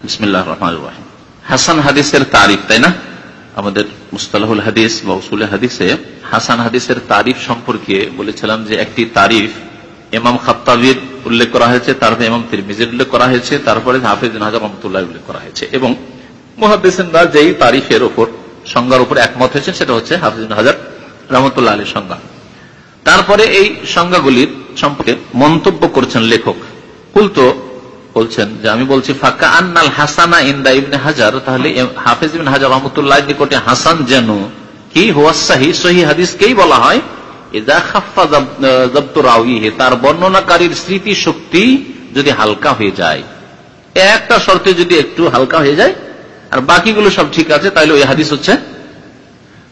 বিসমিল্লাহ রহমান রাহিম হাসান হাদিসের তারিফ তাই না আমাদের মুস্তালাহুল হাদিস বা উসুল হাদিসে হাসান হাদিসের তারিফ সম্পর্কে বলেছিলাম যে একটি তারিফ এমাম খাত্তাবির উল্লেখ করা হয়েছে, তারপরে এমাম তিরমিজের উল্লেখ করা হয়েছে, তারপরে হাফিজ হাজার রহমতুল্লাহ উল্লেখ করা হয়েছে এবং মহাদিসেনরা যেই তারিফের ওপর সংজ্ঞার উপর একমত হয়েছেন সেটা হচ্ছে হাফিজ হাজার রহমতুল্লাহ আলীর সংজ্ঞা। তারপরে এই সংজ্ঞাগুলির সম্পর্কে মন্তব্য করছেন লেখক। কুলতো বলছেন যে আমি বলছি, ফাঁকা আন্নাল হাসানা ইন্দা ইবনে হাজার, তাহলে হাফিজ ইবিন হাজার রহমতুল্লাহ নিকটে হাসান যেন কি? হুয়াসাহি সহি হাদিসকেই বলা হয় তার বর্ণনাকারীর স্মৃতি শক্তি যদি হালকা হয়ে যায়, একটা শর্তে যদি একটু হালকা হয়ে যায়, আর বাকিগুলো সব ঠিক আছে, তাহলে ওই হাদিস হচ্ছে,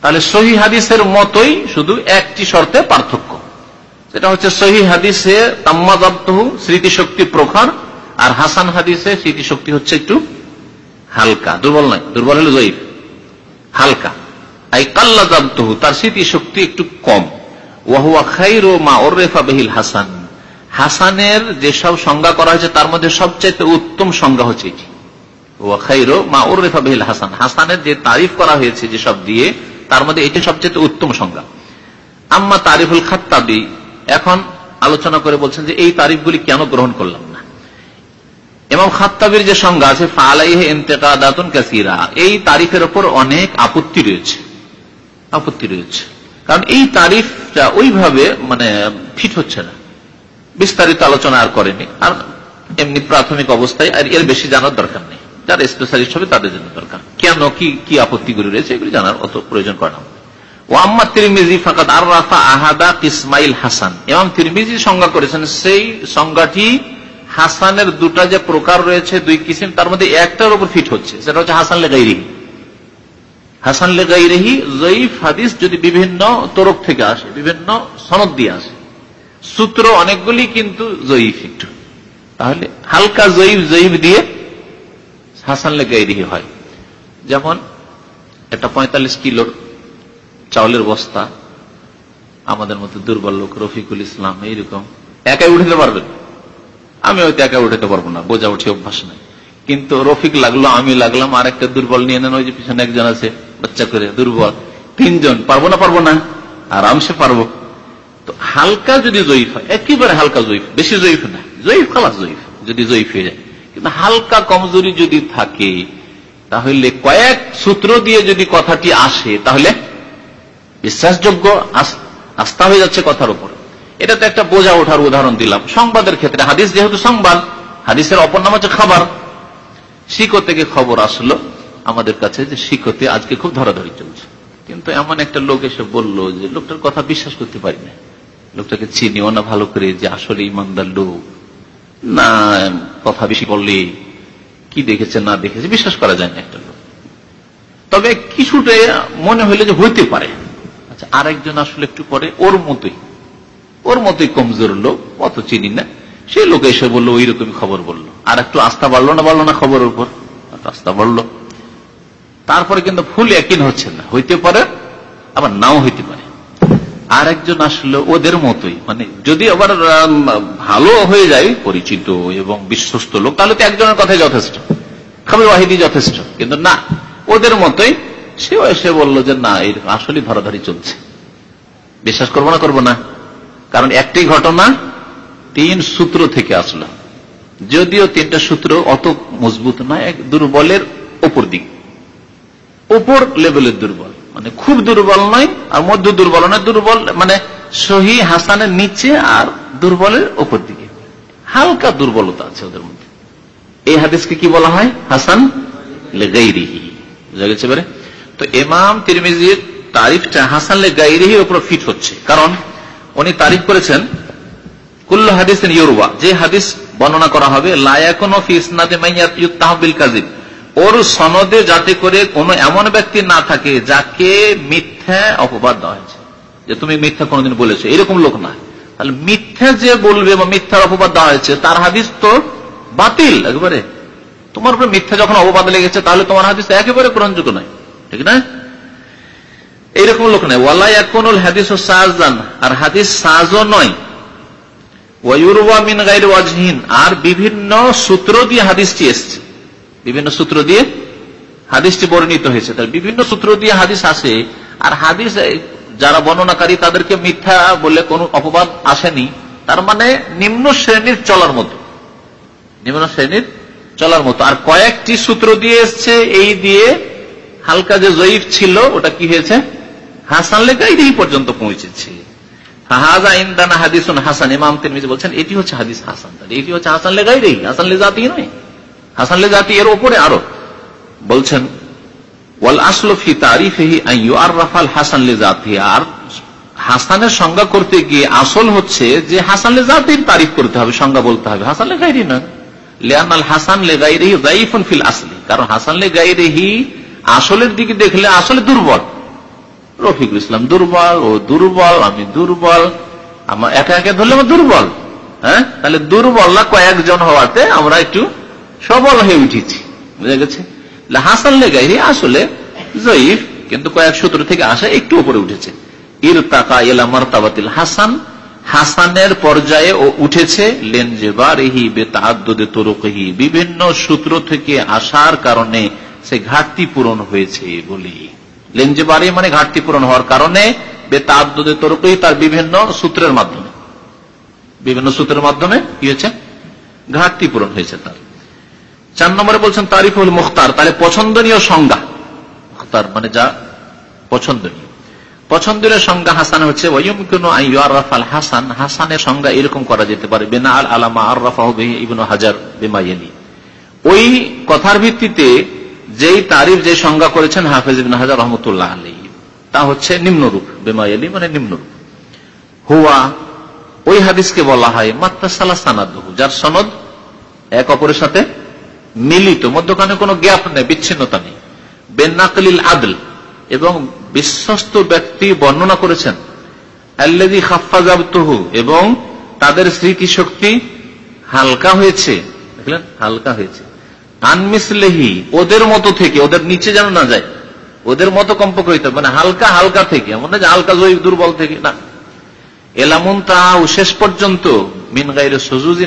তাহলে সহি হাদিসের মতোই শুধু একটি শর্তে পার্থক্য। সেটা হচ্ছে সহি হাদিসে তাম্মাদাবতহু স্মৃতিশক্তি প্রখর, আর হাসান হাদিসে স্মৃতিশক্তি হচ্ছে একটু হালকা। দুর্বল নয়, দুর্বল হলো জয়ীফ। হালকা। তার স্মৃতিশক্তি একটু কম। ওয়াহুয়া খাইরো মা ওরেফা বেহিল হাসান। হাসানের যেসব সংজ্ঞা করা হয়েছে, তার মধ্যে উত্তম সংজ্ঞা হচ্ছে ওয়া খাইরো মা বেহিল হাসান। হাসানের যে তারিফ করা হয়েছে যেসব দিয়ে, তার মধ্যে এটি সবচেয়ে উত্তম সংজ্ঞা। আম্মা তারিফুল খাত্তাবি, এখন আলোচনা করে বলছেন যে এই তারিফগুলি কেন গ্রহণ করলাম না। এবং খাত্তাবির যে সংজ্ঞা আছে ফালাইহে কাসিরা, এই তারিফের ওপর অনেক আপত্তি রয়েছে। আপত্তি রয়েছে। কারণ এই তারিফটা ওইভাবে মানে ফিট হচ্ছে না। বিস্তারিত আলোচনা আর করেনি। আর এমনি প্রাথমিক অবস্থায় আর এর বেশি জানার দরকার নেই। যারা স্পেশালিস্ট হবে তাদের জন্য দরকার। কেন, কি কি আপত্তিগুলি রয়েছে এগুলি জানার অত প্রয়োজন করে ওয়াম্মা তিরমিজি ফাকাত আর রাফা আহাদা ইসমাইল হাসান। এবং তিরমিজি সংজ্ঞা করেছেন, সেই সংজ্ঞাটি হাসানের দুটা যে প্রকার রয়েছে, দুই কিসিম, তার মধ্যে একটার উপর ফিট হচ্ছে। সেটা হচ্ছে হাসান লেগাইরিহি হাসান লেগাইরিহি জয়ীফ হাদিস যদি বিভিন্ন তরফ থেকে আসে, বিভিন্ন সনদ দিয়ে আসে। সূত্র অনেকগুলি কিন্তু জয়ীফ একটু। তাহলে হালকা জয়ীফ জয়ীফ দিয়ে হাসান লেগাইরিহি হয়। যেমন, একটা পঁয়তাল্লিশ কিলোর চাউলের বস্তা, আমাদের মধ্যে দুর্বল লোক রফিকুল ইসলাম, এইরকম। একাই উঠাতে পারবেন? আমি হয়তো একা উঠাতে পারব না, বোঝা উঠে অভ্যাস নাই। কিন্তু রফিক লাগল, আমি লাগলাম আর একটা দুর্বল নিয়ে নেন, ওই যে পিছনে একজন আছে। বাচ্চা করে, দুর্বল। তিনজন, পারব না পারব না? আরামসে পারব। তো হালকা যদি জয়ীফ হয়, একেবারে হালকা জয়ীফ, বেশি জয়ীফ না। জয়ীফ খালাস জয়ীফ, যদি জয়ীফ হয়ে যায়। কিন্তু হালকা কমজোরি যদি থাকে, তাহলে কয়েক সূত্র দিয়ে যদি কথাটি আসে, তাহলে বিশ্বাসযোগ্য আস্থা হয়ে যাচ্ছে কথার উপর। এটা তো একটা বোঝা ওঠার উদাহরণ দিলাম। সংবাদের ক্ষেত্রে হাদিস যেহেতু সংবাদ, হাদিসের অপর নাম হচ্ছে খাবার। শিকো থেকে খবর আসলো আমাদের কাছে যে শিকোতে আজকে খুব ধরাধরি চলছে। কিন্তু এমন একটা লোক এসে বলল যে লোকটার কথা বিশ্বাস করতে পারি না। লোকটাকে চিনিও না ভালো করে যে আসলে ইমানদার লোক। না, কথা বেশি বললে কি দেখেছে, না দেখেছে, বিশ্বাস করা যায় না একটা লোক। তবে কিছুটা মনে হইলে যে হইতে পারে। আচ্ছা আরেকজন আসলে একটু পরে ওর মতোই। ওর মতোই কমজোর লোক, অত চিনি না। সে লোক এসে বলল ওই রকমই খবর বলল। আর একটু আস্থা বাড়লো না বাড়লো না খবরের উপর? আস্থা বাড়লো। তারপরে কিন্তু ফুল একই হচ্ছে না। হইতে পারে, আবার নাও হইতে পারে। আর একজন আসলে ওদের মতোই। মানে যদি আবার ভালো হয়ে যায়, পরিচিত এবং বিশ্বস্ত লোক, তাহলে তো একজনের কথাই যথেষ্ট। খাবার ওয়াহিদি যথেষ্ট। কিন্তু না, ওদের মতোই সে এসে বলল যে, না, এর আসলে ধরাধরি চলছে। বিশ্বাস করব না করব না। কারণ একটি ঘটনা তিন সূত্র থেকে আসলো। যদিও তিনটা সূত্র অত মজবুত নয়, এক দুর্বলের ওপর দিক। ওপর লেভেলের দুর্বল। মানে খুব দুর্বল নয়, আর মধ্য দুর্বল নয়, দুর্বল মানে সহি হাসানের নিচে আর দুর্বলের ওপর দিকে। হালকা দুর্বলতা আছে ওদের মধ্যে। এই হাদিসকে কি বলা হয়? হাসান তো এমাম তিরমিজির তারিফটা হাসান লেগাইরিহির উপর ফিট হচ্ছে। কারণ উনি তারিফ করেছেন, কুল্ল হাদিস ইউরুবা যে হাদিস বর্ণনা করা হবে লায়াকুন কাজিব ওর সনদে যাতে করে কোন এমন ব্যক্তি না থাকে যাকে মিথ্যা অপবাদ দেওয়া হয়েছে। যে তুমি মিথ্যা কোনোদিন বলেছ, এরকম লোক না তাহলে মিথ্যা যে বলবে বা মিথ্যার অপবাদ দেওয়া হয়েছে, তার হাদিস তো বাতিল একবারে। তোমার উপরে মিথ্যা যখন অপবাদ লেগেছে, তাহলে তোমার হাদিস একেবারে গ্রহণযোগ্য নয়। ঠিক না? এইরকম লোক নয়। ওয়ালাই এখন হাদিস ও সাজান, আর হাদিস সাজও নয়। মিন ওয়াজহীন, আর বিভিন্ন সূত্র দিয়ে হাদিসটি এসছে। বিভিন্ন সূত্র দিয়ে হাদিসটি বর্ণিত হয়েছে। তার বিভিন্ন সূত্র দিয়ে হাদিস আসে আর হাদিস যারা বর্ণনাকারী তাদেরকে মিথ্যা বলে কোন অপবাদ আসেনি, তার মানে নিম্ন শ্রেণির চলার মতো। নিম্ন শ্রেণির চলার মতো। আর কয়েকটি সূত্র দিয়ে এসছে, এই দিয়ে হালকা যে জয়ীফ ছিল, ওটা কি হয়েছে? হাসান লেখাই এই পর্যন্ত পৌঁছেছে। হাজা হাদিসুন হাসান। ইমাম তিরমিজি বলছেন, এটি হচ্ছে হাদিস হাসান। এটি হচ্ছে হাসান লেগাই রেই হাসান লে জাতি নয়। হাসান জাতি এর ওপরে আরও বলছেন, ওয়াল আসলফি তারিফেহি আর রাফাল হাসান জাতি আর হাসানের সংজ্ঞা করতে গিয়ে আসল হচ্ছে যে হাসান লে জাতির তারিফ করতে হবে, সংজ্ঞা বলতে হবে। হাসান লে গাইরি না লিয়ানাল হাসান লে গাইরেহি জাইফুন ফিল আসলি। কারণ হাসান আসলের দিকে দেখলে আসলে দুর্বল। রফিকুল ইসলাম দুর্বল, ও দুর্বল, আমি দুর্বল, আমার একা একা ধরলে আমার দুর্বল। হ্যাঁ? তাহলে দুর্বল না কয়েকজন হওয়াতে আমরা একটু সবল হয়ে উঠেছি। বুঝা গেছে? হাসান লেগাই আসলে জয়ীফ কিন্তু কয়েক সূত্র থেকে আসা একটু উপরে উঠেছে। ইর তাকা এলা মারতাবাতিল হাসান, হাসানের পর্যায়ে ও উঠেছে লেনজেবারেহি বেতাদ্দে তরুকহি। বিভিন্ন সূত্র থেকে আসার কারণে সে ঘাটতি পূরণ হয়েছে বলি। লেঞ্জেবারি মানে ঘাটতি পূরণ হওয়ার কারণে বেতাদ্দে তরুকহি তার বিভিন্ন সূত্রের মাধ্যমে। বিভিন্ন সূত্রের মাধ্যমে কি হয়েছে? ঘাটতি পূরণ হয়েছে তার। চার নম্বরে বলছেন তারিফুল মুখতার, তাহলে পছন্দনীয় সংজ্ঞা। মুখতার মানে যা? পছন্দনীয়। পছন্দের সংজ্ঞা হাসান হচ্ছে হাসান হাসানের সংজ্ঞা এরকম করা যেতে পারে বেনা আল আলামা আর রাফাহ ইবন হাজার বেমাইলি ওই কথার ভিত্তিতে যেই তারিফ, যে সংজ্ঞা করেছেন হাফেজ ইবিন হাজার রহমতুল্লাহ আলী তা হচ্ছে নিম্নরূপ বেমাইলি মানে নিম্নরূপ। হুয়া, ওই হাদিসকে বলা হয় মাত্রা সালা সানাদ যার সনদ এক অপরের সাথে মিলিত, মধ্যখানে কোনো গ্যাপ নেই, বিচ্ছিন্নতা নেই। বেনাকলিল আদল, এবং বিশ্বস্ত ব্যক্তি বর্ণনা করেছেন আল্লাদি খাফাজাবতহু এবং তাদের স্মৃতি শক্তি হালকা হয়েছে। দেখলেন, হালকা হয়েছে। আনমিসলেহি ওদের মতো থেকে, ওদের নিচে যেন না যায়, ওদের মতো কম্পক হইতে মানে হালকা হালকা থেকে, এমন না যে হালকা জয়ী দুর্বল থেকে, না। এলামুন তা শেষ পর্যন্ত, মিন গাইরে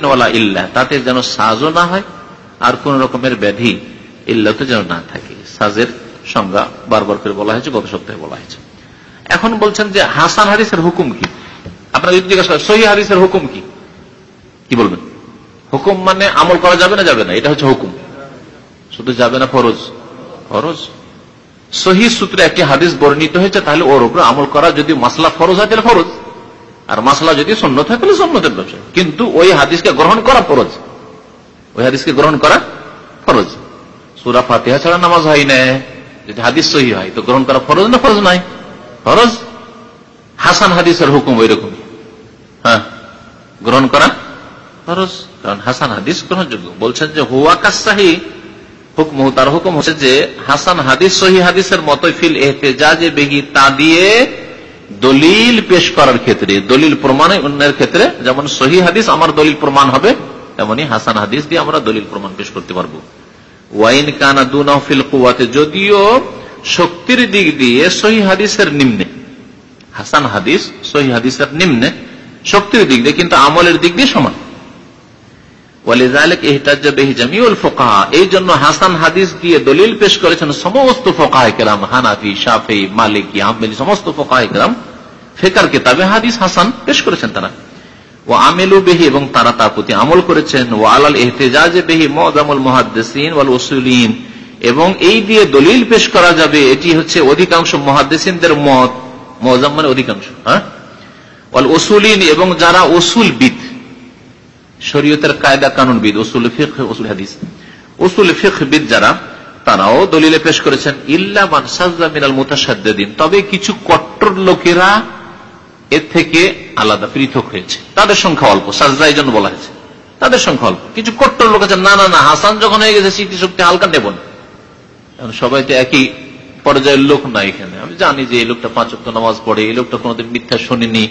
ওয়ালা ইল্লা তাতে যেন সাজও না হয় আর কোন রকমের ব্যাধি ইল্লা তো যেন না থাকে। সাজের সংজ্ঞা বারবার করে বলা হয়েছে, গত সপ্তাহে বলা হয়েছে। এখন বলছেন যে হাসান হাদিসের হুকুম কি? আপনার যদি জিজ্ঞাসা সহি হাদিসের হুকুম কি? কি বলবেন? হুকুম মানে আমল করা যাবে না যাবে না, এটা হচ্ছে হুকুম। শুধু যাবে না ফরজ? ফরজ? সহি সূত্রে একটি হাদিস বর্ণিত হয়েছে, তাহলে ওর উপরে আমল করা যদি মাসলা ফরজ হয়, তাহলে ফরজ। আর মাসলা যদি সন্ন্যত হয়, তাহলে সন্ন্যতের ব্যবসা কিন্তু ওই হাদিসকে গ্রহণ করা ফরজ। ওই হাদিসকে গ্রহণ করা ফরজ। সুরা ফাতিহা ছাড়া নামাজ হয় না। যদি হাদিস সহি হয়, তো গ্রহণ করা ফরজ না ফরজ নাই ফরজ? হাসান হাদিসের হুকুম ওই রকমই হ্যাঁ গ্রহণ করা ফরজ। কারণ হাসান হাদিস গ্রহণযোগ্য। বলছেন যে, হুয়া কাসাহি হুকম তার হুকুম হচ্ছে যে, হাসান হাদিস, সহি হাদিসের মতোই ফিল এহতেজাজে বেহি, তা দিয়ে দলিল পেশ করার ক্ষেত্রে, দলিল প্রমাণের ক্ষেত্রে, যেমন সহি হাদিস, আমার দলিল প্রমাণ হবে তেমনি হাসান হাদিস দিয়ে আমরা দলিল প্রমাণ পেশ করতে পারব। ওয়াইন কানা দুনফিল কুয়াতে যদিও শক্তির দিক দিয়ে সহি হাদিসের নিম্নে, হাসান হাদিস সহি হাদিসের নিম্নে শক্তির দিক দিয়ে, কিন্তু আমলের দিক দিয়ে সমান। এই জন্য হাসান হাদিস দিয়ে দলিল পেশ করেছেন সমস্ত ফোকাহাম হানাফি, শাফি, মালিকি আহমেদি সমস্ত ফোকাহাম ফেকার কেতাবে হাদিস হাসান পেশ করেছেন তারা। ও আমেলু বেহি, এবং তারা তার প্রতি আমল করেছেন। ও আলাল এহতেজাজ বেহি মজামুল মহাদ্দেসিন ওয়াল ওসুলিন এবং এই দিয়ে দলিল পেশ করা যাবে, এটি হচ্ছে অধিকাংশ মহাদ্দেসিনদের মত। মজাম মানে অধিকাংশ হ্যাঁ? ওয়াল ওসুলিন এবং যারা ওসুলবিদ শরীয়তের কায়দা কানুনবিদ ওসুল ফিক ওসুল হাদিস। ওসুল ফিকবিদ যারা, তারাও দলিলে পেশ করেছেন, ইল্লা মান সাজা মিনাল মুতাসাদ্দিন তবে কিছু কট্টর লোকেরা এর থেকে আলাদা, পৃথক হয়েছে। তাদের সংখ্যা অল্প সাজদা এই জন্য বলা হয়েছে। তাদের সংখ্যা অল্প। কিছু কট্টর লোক আছে, না না না, হাসান যখন হয়ে গেছে, স্মৃতিশক্তি হালকা নেব না। সবাই তো একই পর্যায়ের লোক না এখানে। আমি জানি যে এই লোকটা পাঁচ অক্ট নামাজ পড়ে, এই লোকটা কোনোদিন মিথ্যা শুনিনি।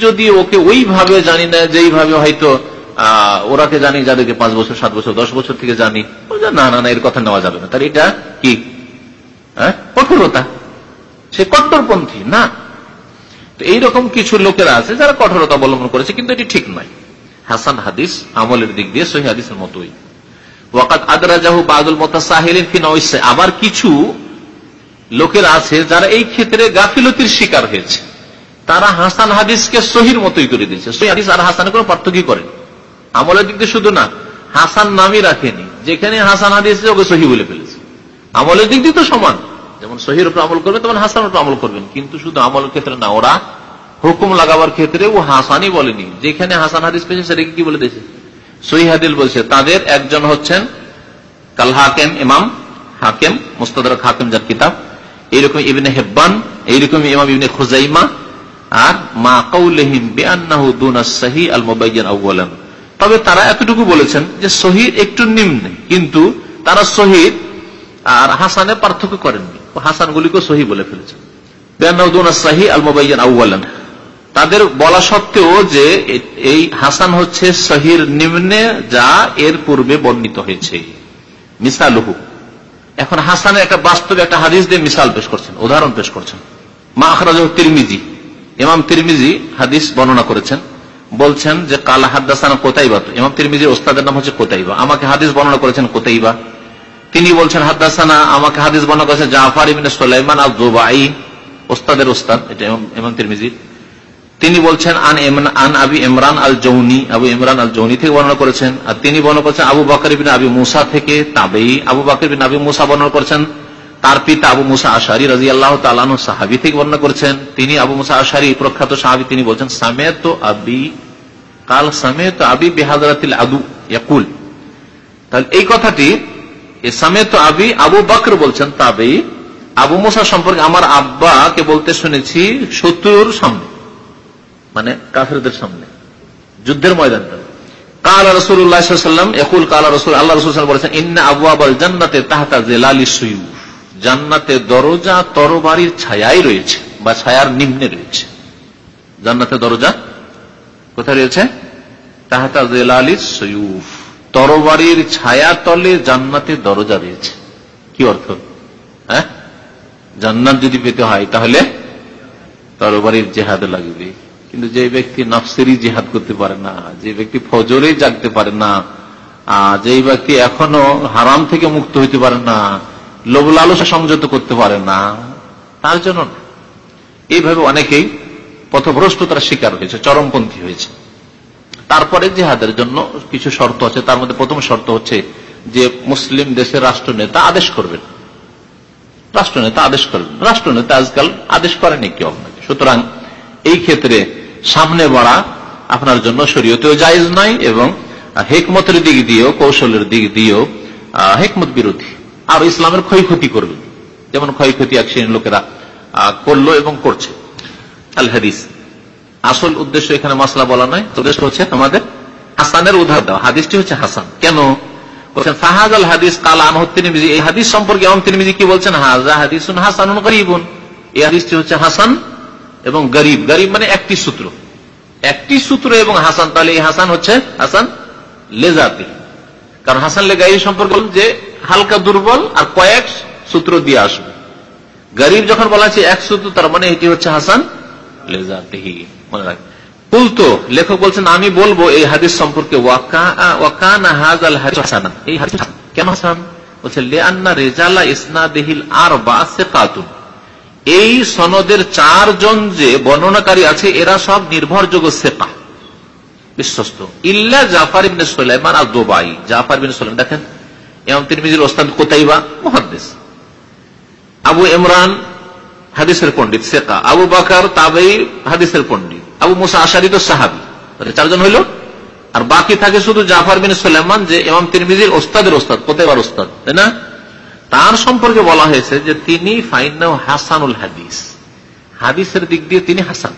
যদি ওকে ওইভাবে জানি না, যেইভাবে হয়তো আহ ওরাকে জানি, যাদেরকে পাঁচ বছর, সাত বছর, দশ বছর থেকে জানি। না না না, এর কথা নেওয়া যাবে না। তার এটা কি? হ্যাঁ? কঠোরতা। সে কট্টরপন্থী, না। তো এইরকম কিছু লোকেরা আছে যারা কঠোরতা অবলম্বন করেছে, কিন্তু এটি ঠিক নয়। হাসান হাদিস আমলের দিক দিয়ে সহি হাদিসের মতোই। ওয়াকাত আদরাজাহু বাদুল মোতাসাহিলিন ফি নওয়াইসে আবার কিছু লোকের আছে যারা এই ক্ষেত্রে গাফিলতির শিকার হয়েছে। তারা হাসান হাদিসকে সহির মতোই করে দিয়েছে। সহি হাদিস আর হাসানের কোনো পার্থক্য করেন। আমলের দিক দিয়ে শুধু না, হাসান নামই রাখেনি। যেখানে হাসান হাদিস ওকে সহি বলে ফেলেছে। আমলের দিক দিয়ে তো সমান। যেমন সহির উপর আমল করবেন, তেমন হাসান উপর আমল করবেন। কিন্তু শুধু আমলের ক্ষেত্রে না, ওরা হুকুম লাগাবার ক্ষেত্রে ও হাসানই বলেনি। যেখানে হাসান হাদিস পেয়েছে, সেটাকে কি বলে দিয়েছে? সহি হাদিল বলছে, তাদের একজন হচ্ছেন কাল হাকেম ইমাম, হাকেম মুস্তাদ হাকেম যার কিতাব। এইরকম ইবিনে হেব্বান, এইরকম ইমাম ইবিনে খুজাইমা, আর মা কৌলহিম বেআনাহু সাহি আল আউ্লাম তবে তারা এতটুকু বলেছেন যে শহীদ একটু নিম্নে, কিন্তু তারা শহীদ আর হাসানে পার্থক্য করেননি। হাসানগুলিকে সহি বলে ফেলেছেন সাহি আল মোবাইয়ান আউ্লাম তাদের বলা সত্ত্বেও যে এই হাসান হচ্ছে সহির নিম্নে যা এর পূর্বে বর্ণিত হয়েছে। মিসালুহু। এখন হাসানের একটা বাস্তবে একটা হাদিস দিয়ে মিসাল পেশ করছেন, উদাহরণ পেশ করছেন। মা আখরাজ তিরমিজি। ইমাম তিরমিজি হাদিস বর্ণনা করেছেন। বলছেন যে, কালা হাদাসানা কোতাইবা। ইমাম তিরমিজির ওস্তাদের নাম হচ্ছে কোতাইবা। আমাকে হাদিস বর্ণনা করেছেন কোতাইবা। তিনি বলছেন, হাদাসানা, আমাকে হাদিস বর্ণনা করেছেন জাফার ইবিন সোলাইমান আল জোবাই ওস্তাদের ওস্তাদ, এটা তিরমিজির তিনি বলছেন, আন আন আবি ইমরান আল জৌনি আবু ইমরান আল জৌনি থেকে বর্ণনা করেছেন। আর তিনি বর্ণনা করেছেন, আবু বাকর বিন আবি মুসা থেকে তাবেই আবু বাকর বিন আবি মুসা বর্ণনা করেছেন। তার পিতা আবু মুসা আশারি রাজি আল্লাহ তালান সাহাবি থেকে বর্ণনা করেছেন। তিনি আবু মুসা আশারি প্রখ্যাত সাহাবি, তিনি বলছেন, সামেত আবি, কাল সামেত আবি বেহাদরাতিল আদু ইয়াকুল তাহলে এই কথাটি সামেত আবি আবু বকর বলছেন আবু মুসা সম্পর্কে আমার বলতে শুনেছি শত্রুর সামনে মানে কাফেরদের সামনে, যুদ্ধের কাল রসুল্লাহাম একুল কাল রসুল, আল্লাহ রসুল বলেছেন, ইন্না আবু আবাল জান্নাতে তাহাতা জেলালি জান্নাতে দরজা তরবারির ছায়াই রয়েছে, বা ছায়ার নিম্নে রয়েছে। জান্নাতে দরজা কোথায় রয়েছে? তাহাতা জেলালি সৈয়ুফ তরবারির ছায়া তলে জান্নাতে দরজা রয়েছে। কি অর্থ? হ্যাঁ? জান্নাত যদি পেতে হয়, তাহলে তরবারির জেহাদ লাগবে। কিন্তু যে ব্যক্তি নফসেরই জেহাদ করতে পারে না, যে ব্যক্তি ফজরে জাগতে পারে না, আর যে ব্যক্তি এখনও হারাম থেকে মুক্ত হইতে পারে না লোভ লালসা সংযত করতে পারে না, তার জন্য এইভাবে অনেকেই পথভ্রষ্টতার শিকার হয়েছে, চরমপন্থী হয়েছে। তারপরে জেহাদের জন্য কিছু শর্ত আছে। তার মধ্যে প্রথম শর্ত হচ্ছে যে মুসলিম দেশের রাষ্ট্রনেতা আদেশ করবেন। রাষ্ট্রনেতা আদেশ করবেন। রাষ্ট্রনেতা আজকাল আদেশ করেনি কেউ আপনাকে। সুতরাং এই ক্ষেত্রে সামনে বাড়া আপনার জন্য শরীয়তেও জায়জ নয় এবং হেকমতের দিক দিয়েও, কৌশলের দিক দিয়েও হেকমত বিরোধী। আর ইসলামের ক্ষয়ক্ষতি করবে। যেমন ক্ষয়ক্ষতি এক শ্রেণির লোকেরা করল এবং করছে। আল হাদিস। আসল উদ্দেশ্য এখানে মশলা বলা নয় উদ্দেশ্য হচ্ছে আমাদের হাসানের উদাহরণ দেওয়া। হাদিসটি হচ্ছে হাসান। কেন? বলছেন ফাহাজ আল হাদিস কাল এই হাদিস সম্পর্কে কি বলছেন? হাজা গরিবুন। এই হাদিসটি হচ্ছে হাসান এবং গরিব। গরিব মানে একটি সূত্র। একটি সূত্র এবং হাসান। তাহলে এই হাসান হচ্ছে হাসান লেজাতে। কারণ হাসান লেগাই সম্পর্ক যে, হালকা দুর্বল আর কয়েক সূত্র দিয়ে আসবে। গরিব যখন বলা হচ্ছে এক সূত্র, তার মানে এটি হচ্ছে হাসান লেজাতেহি। মনে লেখক বলছেন, আমি বলব, এই হাদিস সম্পর্কে এই সনদের চারজন যে বর্ণনাকারী আছে, এরা সব নির্ভরযোগ্য সেপা বিশ্বস্ত। ইল্লা জাফার ইবিন সোলাইমান আর দোবাই জাফার সোলাইম দেখেন এমন তিরমিজির কোথাইবা মহাদ্দেশ আবু ইমরান, হাদিসের পন্ডিত শেখা আবু বাকার, তাবেই, হাদিসের পন্ডিত আবু মুসা আশারি তো সাহাবি। চারজন হইল। আর বাকি থাকে শুধু জাফার বিন সোলাইমান যে এমাম তিরমিজির ওস্তাদের ওস্তাদ কোথাইবার ওস্তাদ, তাই না? তার সম্পর্কে বলা হয়েছে যে তিনি ফাইনাও হাসানুল হাদিস। হাদিসের দিক দিয়ে তিনি হাসান।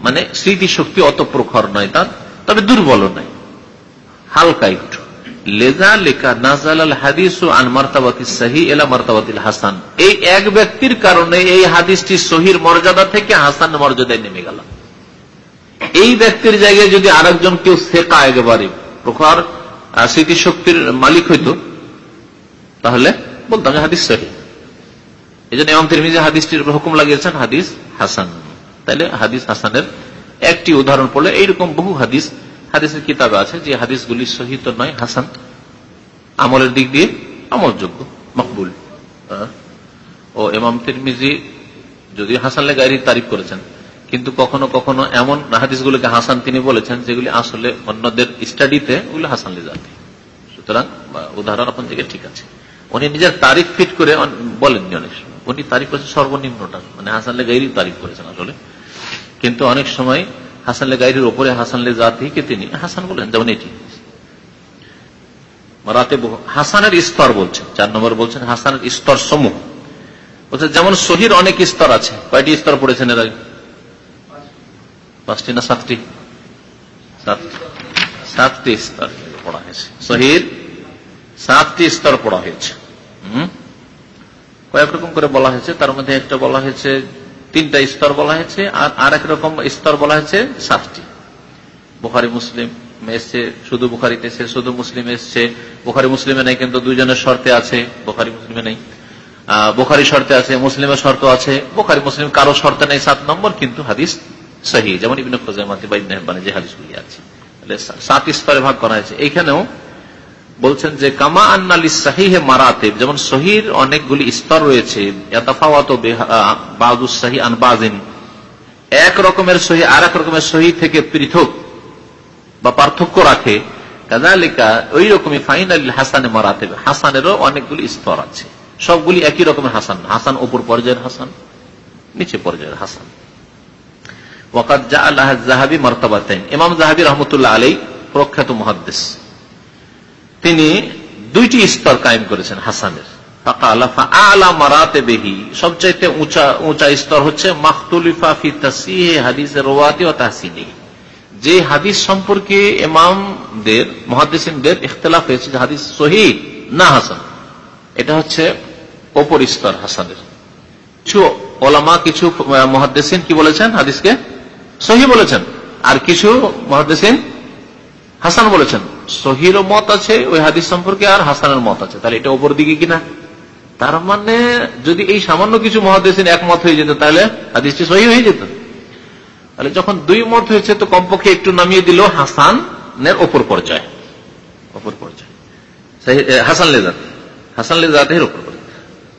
মানে স্মৃতি শক্তি অত প্রখর নয় তার, তবে দুর্বল নয়। হালকা একটু। লেজা লেখা নাজাল হাদিস ও আন মার্তাবাতি সাহি এলা মার্তাবাতিল হাসান। এই এক ব্যক্তির কারণে এই হাদিসটি সহির মর্যাদা থেকে হাসান মর্যাদায় নেমে গেল। এই ব্যক্তির জায়গায় যদি আরেকজন কেউ শেখা একেবারে, প্রখর স্মৃতিশক্তির মালিক হইতো, তাহলে বলতাম যে হাদিস সহি। এই জন্য ইমাম তিরমিজি হাদিসটির হুকুম লাগিয়েছেন, হাদিস হাসান। তাহলে হাদিস হাসানের একটি উদাহরণ পড়লে এইরকম বহু হাদিস, হাদিসের কিতাবে আছে, যে হাদিসগুলি সহিত নয়, হাসান। আমলের দিক দিয়ে আমলযোগ্য, মকবুল। ও এমাম তিরমিজি যদি হাসান লেগাইরি তারিফ করেছেন কিন্তু কখনো কখনো এমন হাদিসগুলোকে হাসান তিনি বলেছেন, যেগুলি আসলে অন্যদের স্টাডিতে ওগুলো হাসান লে যাতে সুতরাং উদাহরণ আপনার থেকে ঠিক আছে। উনি নিজের তারিফ ফিট করে বলেননি অনেক সময়। উনি তারিফ করেছেন সর্বনিম্নটা মানে হাসান লে গাইরি তারিফ করেছেন আসলে। কিন্তু অনেক সময় হাসান লে গাইরির ওপরে হাসান লে জাতিকে তিনি হাসান বলেন, যেমন এটি। রাতে হাসানের স্তর বলছেন। চার নম্বর বলছেন হাসানের স্তর সমূহ বলছে যেমন শহীর অনেক স্তর আছে। কয়টি স্তর পড়েছেন এর আগে? পাঁচটি না সাতটি? সাতটি স্তর পড়া হয়েছে। সাতটি স্তর পড়া হয়েছে। কয়েক রকম করে বলা হয়েছে। তার মধ্যে একটা বলা হয়েছে, তিনটা স্তর বলা হয়েছে, আর রকম স্তর বলা হয়েছে, সাতটি। মুসলিম এসছে, শুধু বুখারিতে এসছে, শুধু মুসলিম এসছে। বুখারি, মুসলিমে নেই, কিন্তু দুজনের শর্তে আছে। বুখারি, মুসলিমে নেই। বোখারি শর্তে আছে, মুসলিমের শর্ত আছে। বোখারি, মুসলিম কারও শর্তে নেই, সাত নম্বর, কিন্তু হাদিস সহি, যেমন ইবিন খোজামাতি যে হাদিসগুলি আছে। সাত স্তরে ভাগ করা হয়েছে। এইখানেও বলছেন যে, কামা আন্নালি সাহিহে মারাতে যেমন সহির অনেকগুলি স্তর রয়েছে এক রকমের সহি আর এক রকমের সহি থেকে পৃথক বা পার্থক্য রাখে। কাজালিকা ওই রকমই ফাইনাল হাসানে মারাতে হাসানেরও অনেকগুলি স্তর আছে। সবগুলি একই রকমের হাসান। হাসান ওপর পর্যায়ের হাসান, নিচে পর্যায়ের হাসান। জা আল্লাহ জাহাবি ইমাম জাহাবি রহমতুল্লাহ আলী প্রখ্যাত মহাদ্দেশ তিনি দুইটি স্তর কায়েম করেছেন হাসানের। যে হাদিস সম্পর্কে ইমামদের মহাদিসদের ইখতলাফ হয়েছে হাদিস সহি না হাসান। এটা হচ্ছে ওপর স্তর হাসানের। কিছু ওলামা, কিছু মহাদ্দেসিন কি বলেছেন হাদিসকে? সহি বলেছেন। আর কিছু মহাদ্দেসিন হাসান বলেছেন, সহির মত আছে, ওই হাদিস সম্পর্কে আর হাসানের মত আছে। তাহলে এটা ওপর দিকে কিনা? তার মানে যদি এই সামান্য কিছু মহাদেশিন একমত হয়ে যেত, তাহলে হাদিসটি সহি হয়ে যেত। তাহলে যখন দুই মত হয়েছে, তো কমপক্ষে একটু নামিয়ে দিল হাসানের ওপর পর্যায়ে। ওপর পর্যায়ে। হাসান লেজাত হাসান লেজাতের ওপর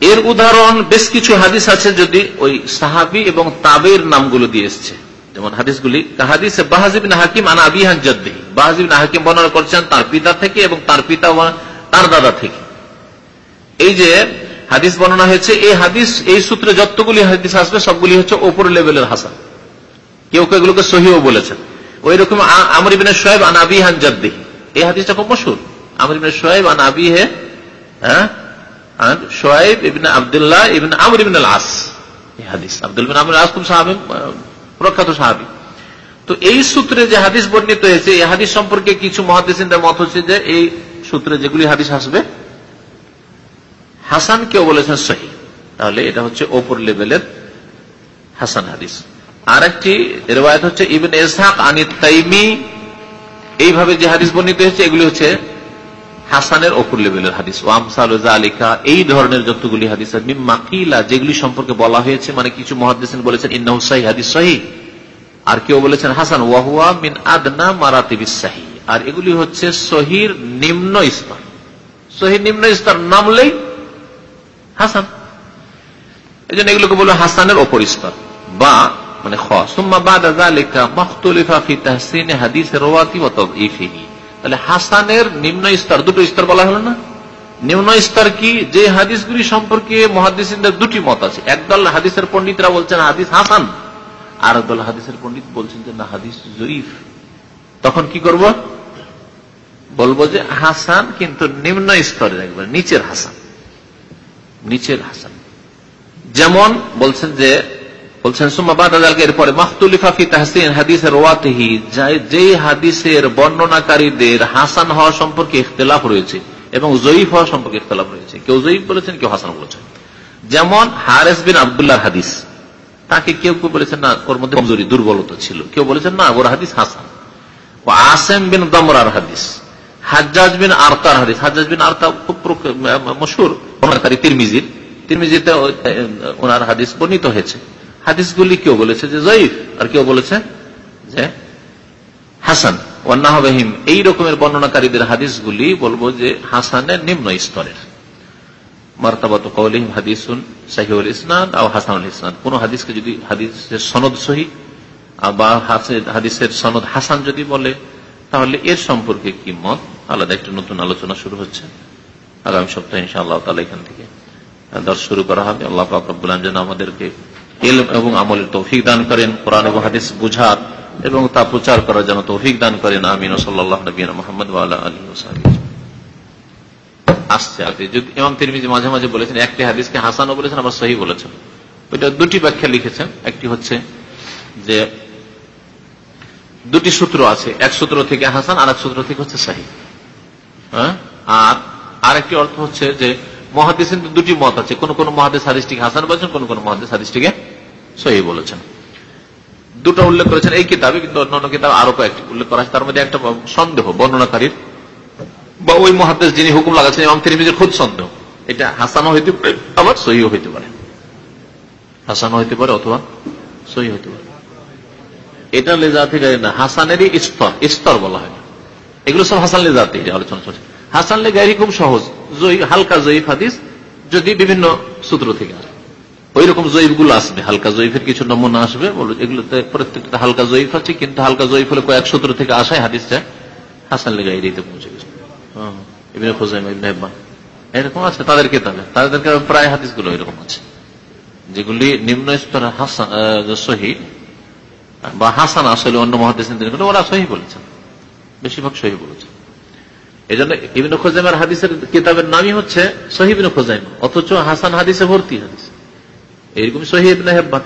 এর উদাহরণ বেশ কিছু হাদিস আছে, যদি ওই সাহাবি এবং তাবের নামগুলো দিয়ে এসছে। যেমন হাদিসগুলি হাদিসে বাহাজিবিন হাকিম আনা আবিহান জদ্দি। বাহাজিবিন হাকিম বর্ণনা করছেন তার পিতা থেকে এবং তার পিতা তার দাদা থেকে। এই যে হাদিস বর্ণনা হয়েছে, এই হাদিস, এই সূত্রে যতগুলি হাদিস আসবে, সবগুলি হচ্ছে ওপর লেভেলের হাসান। কেউ কেউ এগুলোকে সহিও বলেছেন। ওই রকম আমর ইবিন সোহেব আন আবিহান জদ্দি। এই হাদিসটা খুব মশুর। আমর ইবিন সোহেব আন আবি হে হ্যাঁ? সোহেব ইবিন আবদুল্লাহ ইবিন আমর ইবিন আস এই হাদিস। আব্দুল বিন আমর আস খুব সাহাবি প্রখ্যাত সাহাবি। তো এই সূত্রে যে হাদিস বর্ণিত হয়েছে, এই হাদিস সম্পর্কে কিছু মহাদিসিনদের মত হচ্ছে যে এই সূত্রে যেগুলি হাদিস আসবে হাসান কেউ বলেছেন সহি। তাহলে এটা হচ্ছে ওপর লেভেলের হাসান হাদিস। আর একটি রেওয়ায়ত হচ্ছে ইবেন এসহাক আনি তাইমি। এইভাবে যে হাদিস বর্ণিত হয়েছে, এগুলি হচ্ছে হাসানের ওপর লেভেলের হাদিস। আলিকা এই ধরনের যতগুলি হাদিস মাকিলা যেগুলি সম্পর্কে বলা হয়েছে মানে কিছু মহাদিস বলেছেন ইন্নাহুসাহি হাদিস সহি আর কেউ বলেছেন, হাসান ওয়াহুয়া মিন আদনা মারাতিবিসাহি আর এগুলি হচ্ছে সহির নিম্ন স্তর। সহির নিম্ন স্তর নামলেই হাসান। এই জন্য এগুলোকে বলব হাসানের ওপর স্তর। বা মানে তাহলে হাসানের নিম্ন স্তর, দুটো স্তর বলা হলো না? নিম্ন স্তর কি? যে হাদিসগুলি সম্পর্কে মহাদিসদের দুটি মত আছে। একদল হাদিসের পন্ডিতরা বলছেন হাদিস হাসান আর একদল হাদিসের পন্ডিত বলছেন যে না, হাদিস জয়ীফ। তখন কি করব? বলব যে হাসান কিন্তু নিম্ন স্তরের একবার, নিচের হাসান। নিচের হাসান। যেমন বলছেন যে বলছেন এরপরে মাহতুলিফাফি তাহসিন হাদিসের যে হাদিসের বর্ণনাকারীদের হাসান হওয়া সম্পর্কে ইখতলাফ রয়েছে এবং জয়ীফ হওয়া সম্পর্কে ইখতলাফ রয়েছে। কেউ জয়ীফ বলেছেন, কেউ হাসান বলেছেন। যেমন হারেস বিন আবদুল্লাহ হাদিস। তাকে কেউ কেউ বলেছেন, না, ওর মধ্যে কমজোরি দুর্বলতা ছিল। কেউ বলেছেন, না, ওর হাদিস হাসান। আসেম বিন দমরার হাদিস। হাজ্জাজ বিন আরতার হাদিস। হাজ্জাজ বিন আরতা খুব মশুর তিরমিজির। তিরমিজিতে ওনার হাদিস বর্ণিত হয়েছে। হাদিসগুলি কেউ বলেছে যে জয়ীফ, আর কেউ বলেছে যে হাসান। ওয়ান্নাহবাহিম, এই রকমের বর্ণনাকারীদের হাদিসগুলি বলব যে হাসানের নিম্ন স্তরের। কৌলিম হাদিসুন সাহিউল ইসনাদ আর হাসানুল ইসনাদ। কোন হাদিসকে যদি হাদিসের সনদ সহি বা হাদিসের সনদ হাসান যদি বলে, তাহলে এর সম্পর্কে কি মত? আলাদা একটা নতুন আলোচনা শুরু হচ্ছে। আগামী সপ্তাহে ইনশাআল্লাহ তালা এখান থেকে দর্শ শুরু করা হবে। আল্লাহ ফাকরুল্লাহ যেন আমাদেরকে এলম এবং আমলের তৌফিক দান করেন, কোরআন এবং হাদিস বুঝার এবং তা প্রচার করার জন্য তৌফিক দান করেন। আমিন। সাল্লাহ নবীন মোহাম্মদ আলী আসছে তিরমিজি মাঝে মাঝে বলেছেন, একটি হাদিসকে বলেছেন, আবার সহি বলেছেন। ওইটা দুটি ব্যাখ্যা লিখেছেন। একটি হচ্ছে যে দুটি সূত্র আছে। এক সূত্র থেকে হাসান আর এক সূত্র থেকে হচ্ছে সাহি হ্যাঁ? আর আরেকটি অর্থ হচ্ছে যে মহাদিস দুটি মত আছে। কোন কোন মহাদেশ হাদিসটিকে হাসান বলেছেন, কোন কোন মহাদেশ হাদিসটিকে সহি বলেছেন। দুটো উল্লেখ করেছেন এই কিতাবে, কিন্তু অন্যান্য কিতাব আরও কয়েকটি উল্লেখ করা তার মধ্যে একটা সন্দেহ, বর্ণনাকারীর। বা ওই মহাদেশ যিনি হুকুম লাগাচ্ছেন সন্দেহ। এটা হইতে পারে, আবার হইতে পারে। হইতে পারে অথবা সহি হইতে পারে। এটা লেজাতি না, হাসানেরই স্তর স্তর বলা হয়। এগুলো সব হাসান লেজাতি আলোচনা চলছে। হাসান খুব সহজ হালকা জয়ীফ হাদিস, যদি বিভিন্ন সূত্র থেকে আসে। ওই রকম জয়ীফগুলো আসবে হালকা জয়ীফের কিছু নমুনা আসবে, বলো, এগুলোতে প্রত্যেকটা হালকা জয়ীফ আছে, কিন্তু হালকা জয়ীফ হলে কয়েক সূত্র থেকে আসায় হাদিসটা হাসান লেগাইরিতে পৌঁছে গেছে। হেব্বান, এরকম আছে তাদের কিতাবে। তাদের প্রায় হাদিসগুলো এরকম আছে। যেগুলি নিম্ন স্তর সহি, বা হাসান আসলে অন্য মহাদেশ ওরা সহি বলেছেন বেশিরভাগ সহি বলেছেন এই জন্য ইবিন খোজাইমার হাদিসের কিতাবের নামই হচ্ছে সহিবিন খোজাইমা, অথচ হাসান হাদিসে ভর্তি হাদিস। এইরকম সহি ইবনে হেব্বান